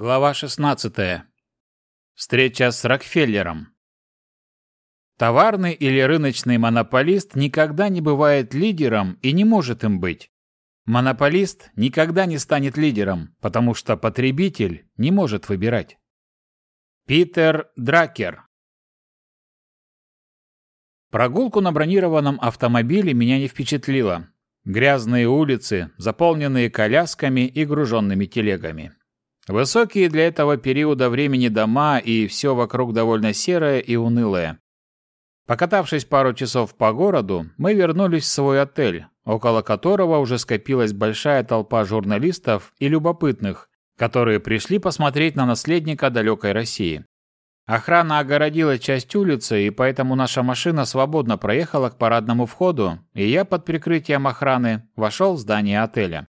Глава 16. Встреча с Рокфеллером. Товарный или рыночный монополист никогда не бывает лидером и не может им быть. Монополист никогда не станет лидером, потому что потребитель не может выбирать. Питер Дракер. Прогулку на бронированном автомобиле меня не впечатлило. Грязные улицы, заполненные колясками и груженными телегами. Высокие для этого периода времени дома и все вокруг довольно серое и унылое. Покатавшись пару часов по городу, мы вернулись в свой отель, около которого уже скопилась большая толпа журналистов и любопытных, которые пришли посмотреть на наследника далекой России. Охрана огородила часть улицы, и поэтому наша машина свободно проехала к парадному входу, и я под прикрытием охраны вошел в здание отеля.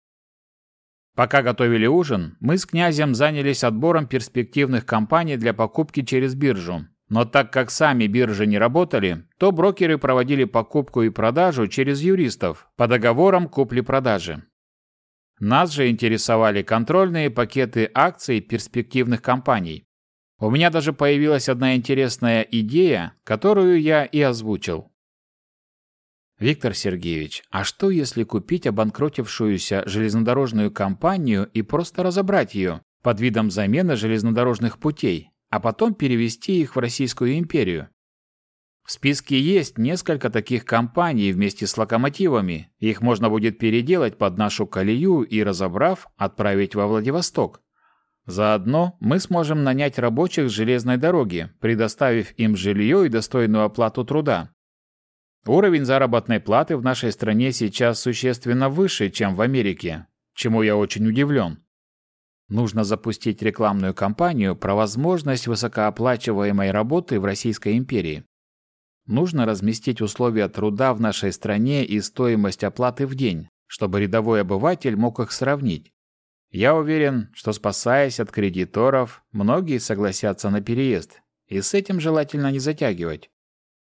Пока готовили ужин, мы с князем занялись отбором перспективных компаний для покупки через биржу. Но так как сами биржи не работали, то брокеры проводили покупку и продажу через юристов по договорам купли-продажи. Нас же интересовали контрольные пакеты акций перспективных компаний. У меня даже появилась одна интересная идея, которую я и озвучил. Виктор Сергеевич, а что если купить обанкротившуюся железнодорожную компанию и просто разобрать ее под видом замены железнодорожных путей, а потом перевести их в Российскую империю? В списке есть несколько таких компаний вместе с локомотивами. Их можно будет переделать под нашу колею и, разобрав, отправить во Владивосток. Заодно мы сможем нанять рабочих с железной дороги, предоставив им жилье и достойную оплату труда. Уровень заработной платы в нашей стране сейчас существенно выше, чем в Америке, чему я очень удивлен. Нужно запустить рекламную кампанию про возможность высокооплачиваемой работы в Российской империи. Нужно разместить условия труда в нашей стране и стоимость оплаты в день, чтобы рядовой обыватель мог их сравнить. Я уверен, что спасаясь от кредиторов, многие согласятся на переезд, и с этим желательно не затягивать.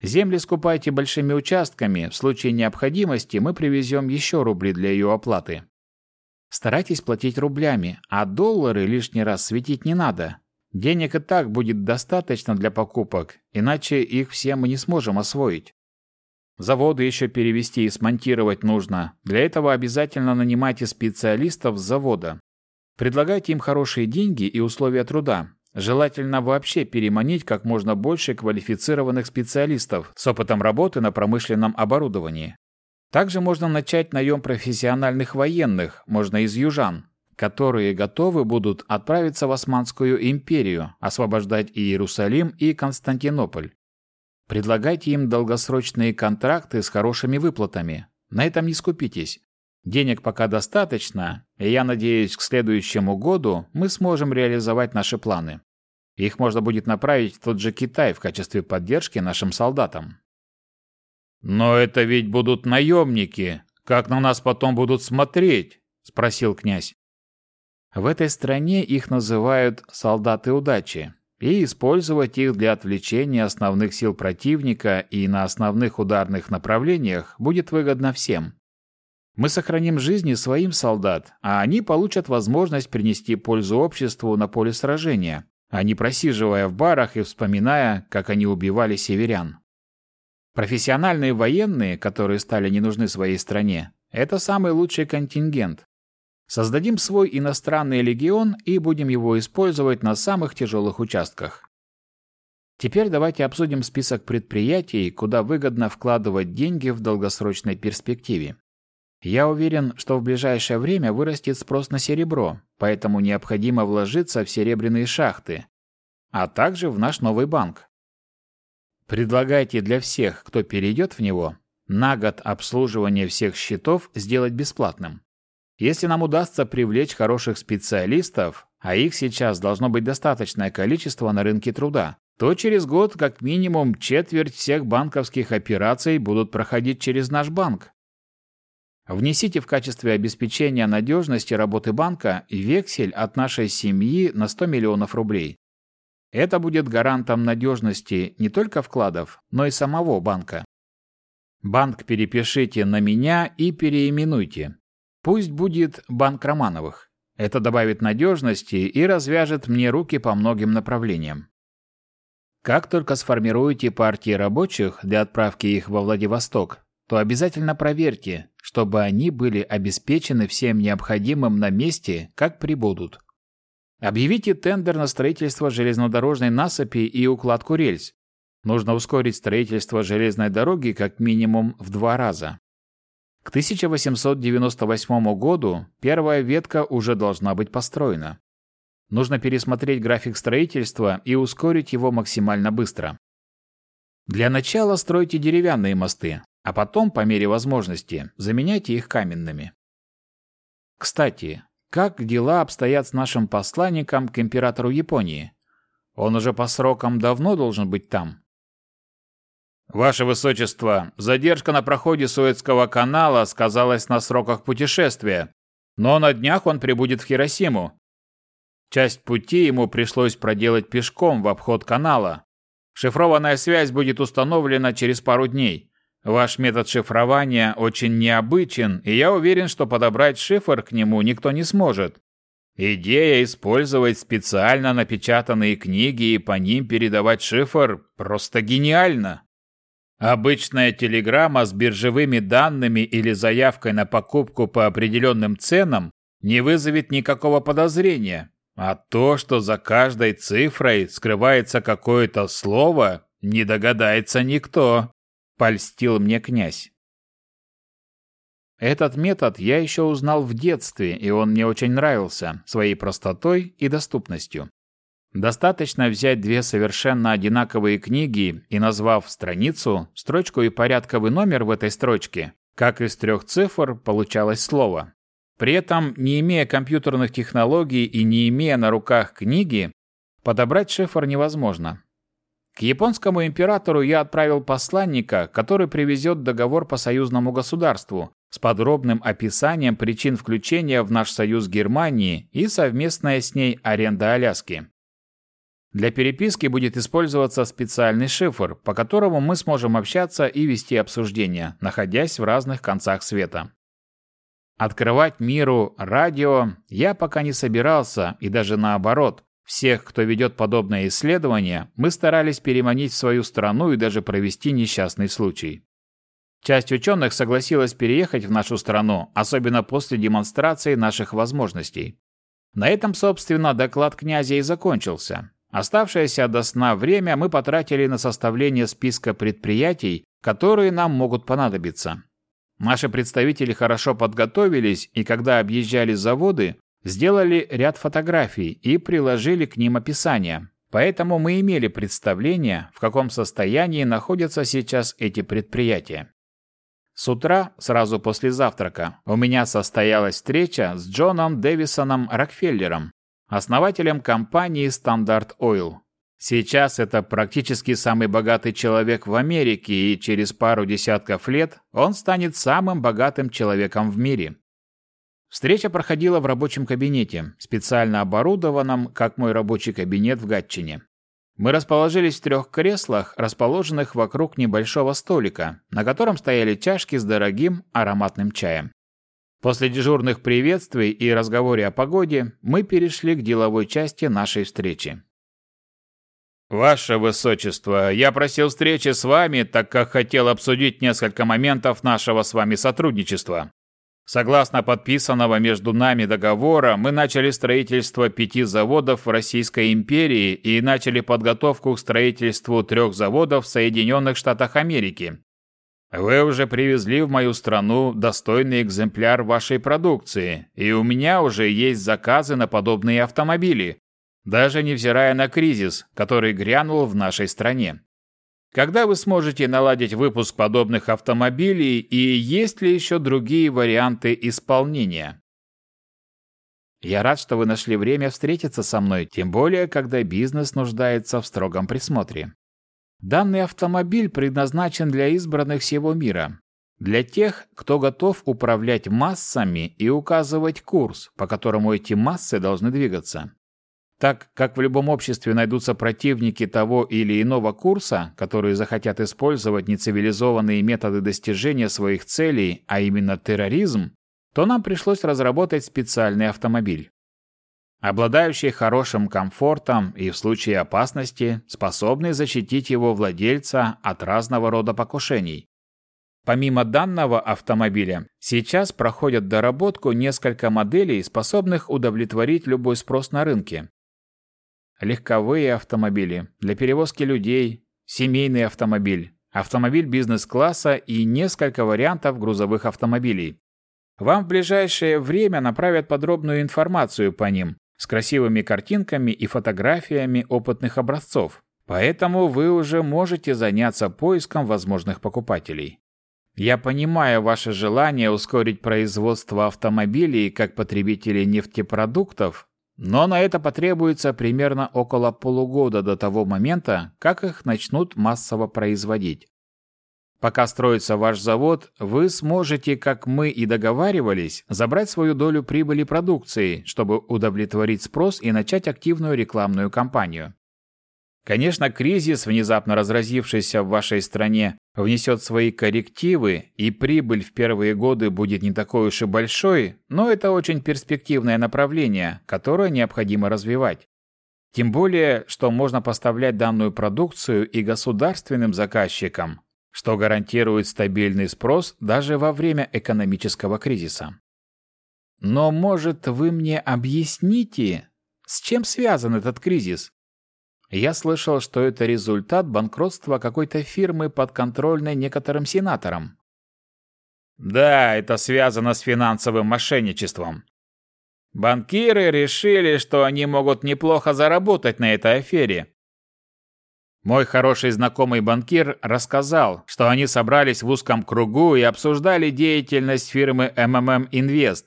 Земли скупайте большими участками, в случае необходимости мы привезем еще рубли для ее оплаты. Старайтесь платить рублями, а доллары лишний раз светить не надо. Денег и так будет достаточно для покупок, иначе их все мы не сможем освоить. Заводы еще перевести и смонтировать нужно. Для этого обязательно нанимайте специалистов с завода. Предлагайте им хорошие деньги и условия труда, Желательно вообще переманить как можно больше квалифицированных специалистов с опытом работы на промышленном оборудовании. Также можно начать наем профессиональных военных, можно из южан, которые готовы будут отправиться в Османскую империю, освобождать и Иерусалим, и Константинополь. Предлагайте им долгосрочные контракты с хорошими выплатами. На этом не скупитесь. Денег пока достаточно, и я надеюсь, к следующему году мы сможем реализовать наши планы. Их можно будет направить в тот же Китай в качестве поддержки нашим солдатам. «Но это ведь будут наемники. Как на нас потом будут смотреть?» – спросил князь. В этой стране их называют «солдаты удачи», и использовать их для отвлечения основных сил противника и на основных ударных направлениях будет выгодно всем. Мы сохраним жизни своим солдат, а они получат возможность принести пользу обществу на поле сражения, а не просиживая в барах и вспоминая, как они убивали северян. Профессиональные военные, которые стали не нужны своей стране, это самый лучший контингент. Создадим свой иностранный легион и будем его использовать на самых тяжелых участках. Теперь давайте обсудим список предприятий, куда выгодно вкладывать деньги в долгосрочной перспективе. Я уверен, что в ближайшее время вырастет спрос на серебро, поэтому необходимо вложиться в серебряные шахты, а также в наш новый банк. Предлагайте для всех, кто перейдет в него, на год обслуживание всех счетов сделать бесплатным. Если нам удастся привлечь хороших специалистов, а их сейчас должно быть достаточное количество на рынке труда, то через год как минимум четверть всех банковских операций будут проходить через наш банк. Внесите в качестве обеспечения надежности работы банка вексель от нашей семьи на 100 миллионов рублей. Это будет гарантом надежности не только вкладов, но и самого банка. Банк перепишите на меня и переименуйте. Пусть будет Банк Романовых. Это добавит надежности и развяжет мне руки по многим направлениям. Как только сформируете партии рабочих для отправки их во Владивосток, то обязательно проверьте, чтобы они были обеспечены всем необходимым на месте, как прибудут. Объявите тендер на строительство железнодорожной насыпи и укладку рельс. Нужно ускорить строительство железной дороги как минимум в два раза. К 1898 году первая ветка уже должна быть построена. Нужно пересмотреть график строительства и ускорить его максимально быстро. Для начала стройте деревянные мосты, а потом, по мере возможности, заменяйте их каменными. Кстати, как дела обстоят с нашим посланником к императору Японии? Он уже по срокам давно должен быть там. Ваше Высочество, задержка на проходе Суэцкого канала сказалась на сроках путешествия, но на днях он прибудет в Хиросиму. Часть пути ему пришлось проделать пешком в обход канала. Шифрованная связь будет установлена через пару дней. Ваш метод шифрования очень необычен, и я уверен, что подобрать шифр к нему никто не сможет. Идея использовать специально напечатанные книги и по ним передавать шифр просто гениальна. Обычная телеграмма с биржевыми данными или заявкой на покупку по определенным ценам не вызовет никакого подозрения, а то, что за каждой цифрой скрывается какое-то слово, не догадается никто, польстил мне князь. Этот метод я еще узнал в детстве, и он мне очень нравился своей простотой и доступностью. Достаточно взять две совершенно одинаковые книги и, назвав страницу, строчку и порядковый номер в этой строчке, как из трех цифр получалось слово. При этом, не имея компьютерных технологий и не имея на руках книги, подобрать шифр невозможно. К японскому императору я отправил посланника, который привезет договор по союзному государству с подробным описанием причин включения в наш союз Германии и совместная с ней аренда Аляски. Для переписки будет использоваться специальный шифр, по которому мы сможем общаться и вести обсуждения, находясь в разных концах света. Открывать миру радио я пока не собирался, и даже наоборот. Всех, кто ведет подобное исследование, мы старались переманить в свою страну и даже провести несчастный случай. Часть ученых согласилась переехать в нашу страну, особенно после демонстрации наших возможностей. На этом, собственно, доклад князя и закончился. Оставшееся до сна время мы потратили на составление списка предприятий, которые нам могут понадобиться. Наши представители хорошо подготовились и когда объезжали заводы, сделали ряд фотографий и приложили к ним описание. Поэтому мы имели представление, в каком состоянии находятся сейчас эти предприятия. С утра, сразу после завтрака, у меня состоялась встреча с Джоном Дэвисоном Рокфеллером, основателем компании Standard Oil. Сейчас это практически самый богатый человек в Америке, и через пару десятков лет он станет самым богатым человеком в мире. Встреча проходила в рабочем кабинете, специально оборудованном, как мой рабочий кабинет в Гатчине. Мы расположились в трех креслах, расположенных вокруг небольшого столика, на котором стояли чашки с дорогим ароматным чаем. После дежурных приветствий и разговоре о погоде мы перешли к деловой части нашей встречи. «Ваше Высочество, я просил встречи с вами, так как хотел обсудить несколько моментов нашего с вами сотрудничества. Согласно подписанного между нами договора, мы начали строительство пяти заводов в Российской империи и начали подготовку к строительству трех заводов в Соединенных Штатах Америки, вы уже привезли в мою страну достойный экземпляр вашей продукции, и у меня уже есть заказы на подобные автомобили, даже невзирая на кризис, который грянул в нашей стране. Когда вы сможете наладить выпуск подобных автомобилей и есть ли еще другие варианты исполнения? Я рад, что вы нашли время встретиться со мной, тем более, когда бизнес нуждается в строгом присмотре. Данный автомобиль предназначен для избранных всего мира. Для тех, кто готов управлять массами и указывать курс, по которому эти массы должны двигаться. Так как в любом обществе найдутся противники того или иного курса, которые захотят использовать нецивилизованные методы достижения своих целей, а именно терроризм, то нам пришлось разработать специальный автомобиль. обладающий хорошим комфортом и в случае опасности способный защитить его владельца от разного рода покушений. Помимо данного автомобиля, сейчас проходят доработку несколько моделей, способных удовлетворить любой спрос на рынке. Легковые автомобили для перевозки людей, семейный автомобиль, автомобиль бизнес-класса и несколько вариантов грузовых автомобилей. Вам в ближайшее время направят подробную информацию по ним с красивыми картинками и фотографиями опытных образцов, поэтому вы уже можете заняться поиском возможных покупателей. Я понимаю ваше желание ускорить производство автомобилей как потребителей нефтепродуктов, но на это потребуется примерно около полугода до того момента, как их начнут массово производить. Пока строится ваш завод, вы сможете, как мы и договаривались, забрать свою долю прибыли продукции, чтобы удовлетворить спрос и начать активную рекламную кампанию. Конечно, кризис, внезапно разразившийся в вашей стране, внесет свои коррективы, и прибыль в первые годы будет не такой уж и большой, но это очень перспективное направление, которое необходимо развивать. Тем более, что можно поставлять данную продукцию и государственным заказчикам, что гарантирует стабильный спрос даже во время экономического кризиса. Но, может, вы мне объясните, с чем связан этот кризис? Я слышал, что это результат банкротства какой-то фирмы, подконтрольной некоторым сенаторам. Да, это связано с финансовым мошенничеством. Банкиры решили, что они могут неплохо заработать на этой афере. Мой хороший знакомый банкир рассказал, что они собрались в узком кругу и обсуждали деятельность фирмы MMM Invest.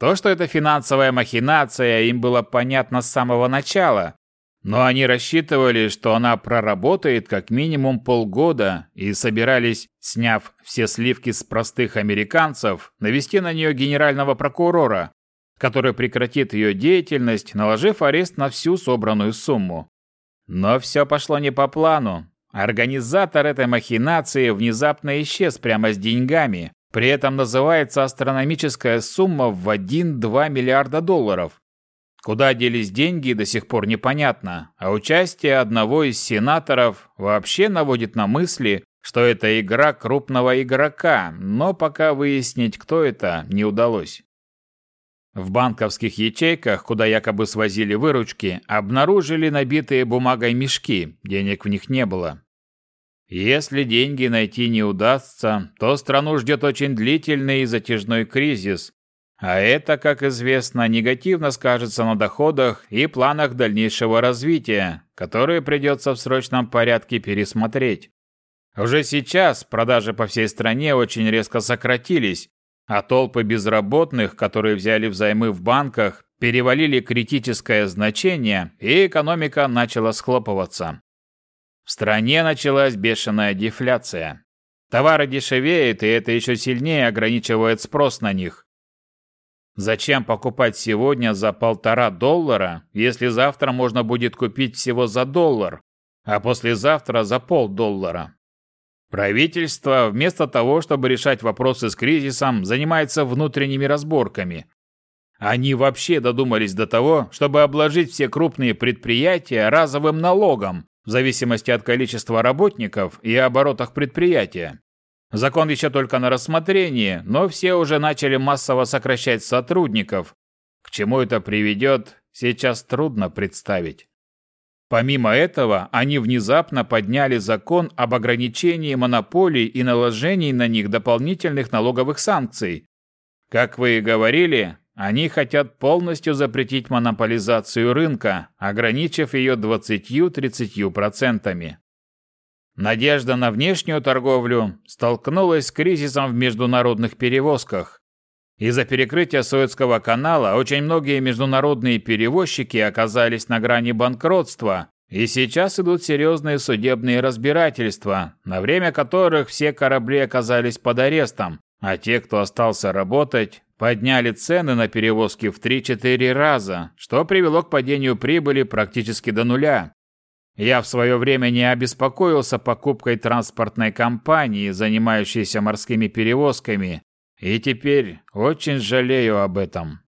То, что это финансовая махинация, им было понятно с самого начала, но они рассчитывали, что она проработает как минимум полгода и собирались, сняв все сливки с простых американцев, навести на нее генерального прокурора, который прекратит ее деятельность, наложив арест на всю собранную сумму. Но все пошло не по плану. Организатор этой махинации внезапно исчез прямо с деньгами, при этом называется астрономическая сумма в 1-2 миллиарда долларов. Куда делись деньги, до сих пор непонятно, а участие одного из сенаторов вообще наводит на мысли, что это игра крупного игрока, но пока выяснить, кто это, не удалось. В банковских ячейках, куда якобы свозили выручки, обнаружили набитые бумагой мешки, денег в них не было. Если деньги найти не удастся, то страну ждет очень длительный и затяжной кризис, а это, как известно, негативно скажется на доходах и планах дальнейшего развития, которые придется в срочном порядке пересмотреть. Уже сейчас продажи по всей стране очень резко сократились, а толпы безработных, которые взяли взаймы в банках, перевалили критическое значение, и экономика начала схлопываться. В стране началась бешеная дефляция. Товары дешевеют, и это еще сильнее ограничивает спрос на них. Зачем покупать сегодня за полтора доллара, если завтра можно будет купить всего за доллар, а послезавтра за полдоллара? Правительство, вместо того, чтобы решать вопросы с кризисом, занимается внутренними разборками. Они вообще додумались до того, чтобы обложить все крупные предприятия разовым налогом, в зависимости от количества работников и оборотах предприятия. Закон еще только на рассмотрении, но все уже начали массово сокращать сотрудников. К чему это приведет, сейчас трудно представить. Помимо этого, они внезапно подняли закон об ограничении монополий и наложении на них дополнительных налоговых санкций. Как вы и говорили, они хотят полностью запретить монополизацию рынка, ограничив ее 20-30%. Надежда на внешнюю торговлю столкнулась с кризисом в международных перевозках. Из-за перекрытия Суэцкого канала очень многие международные перевозчики оказались на грани банкротства, и сейчас идут серьезные судебные разбирательства, на время которых все корабли оказались под арестом, а те, кто остался работать, подняли цены на перевозки в 3-4 раза, что привело к падению прибыли практически до нуля. Я в свое время не обеспокоился покупкой транспортной компании, занимающейся морскими перевозками, и теперь очень жалею об этом.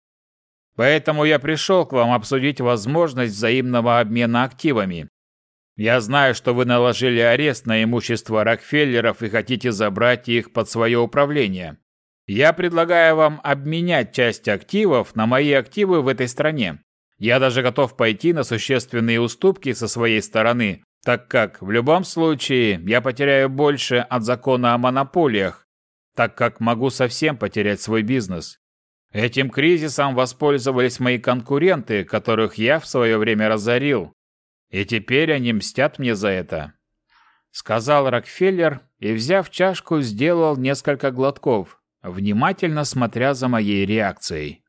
Поэтому я пришел к вам обсудить возможность взаимного обмена активами. Я знаю, что вы наложили арест на имущество Рокфеллеров и хотите забрать их под свое управление. Я предлагаю вам обменять часть активов на мои активы в этой стране. Я даже готов пойти на существенные уступки со своей стороны, так как в любом случае я потеряю больше от закона о монополиях, так как могу совсем потерять свой бизнес. Этим кризисом воспользовались мои конкуренты, которых я в свое время разорил. И теперь они мстят мне за это. Сказал Рокфеллер и, взяв чашку, сделал несколько глотков, внимательно смотря за моей реакцией.